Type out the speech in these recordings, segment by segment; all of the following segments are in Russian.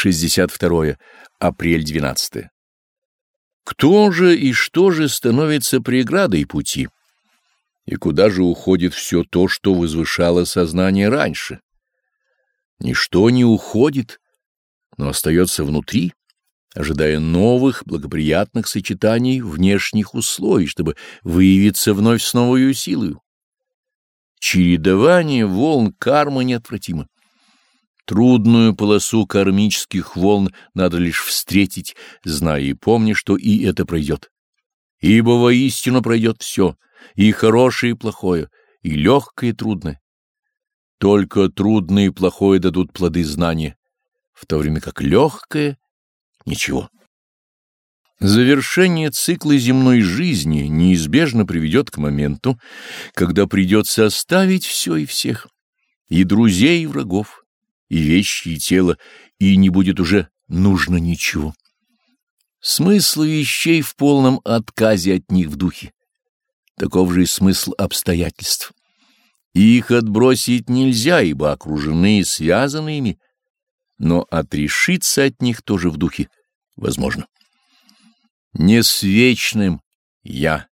62. Апрель 12. Кто же и что же становится преградой пути? И куда же уходит все то, что возвышало сознание раньше? Ничто не уходит, но остается внутри, ожидая новых благоприятных сочетаний внешних условий, чтобы выявиться вновь с новой силой. Чередование волн кармы неотвратимо. Трудную полосу кармических волн надо лишь встретить, зная и помня, что и это пройдет. Ибо воистину пройдет все, и хорошее, и плохое, и легкое, и трудное. Только трудное и плохое дадут плоды знания, в то время как легкое — ничего. Завершение цикла земной жизни неизбежно приведет к моменту, когда придется оставить все и всех, и друзей, и врагов, и вещи, и тело, и не будет уже нужно ничего. Смысл вещей в полном отказе от них в духе. Таков же и смысл обстоятельств. Их отбросить нельзя, ибо окружены и связаны ими, но отрешиться от них тоже в духе возможно. Не с вечным «я»,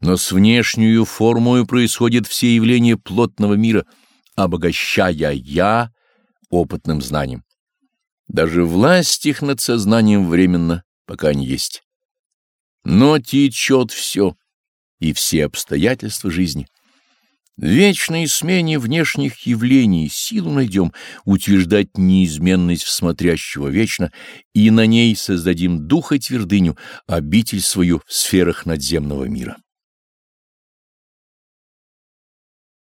но с внешнюю формою происходят все явления плотного мира — обогащая «я» опытным знанием. Даже власть их над сознанием временно, пока не есть. Но течет все, и все обстоятельства жизни. В вечной смене внешних явлений силу найдем утверждать неизменность всмотрящего вечно, и на ней создадим дух и твердыню, обитель свою в сферах надземного мира.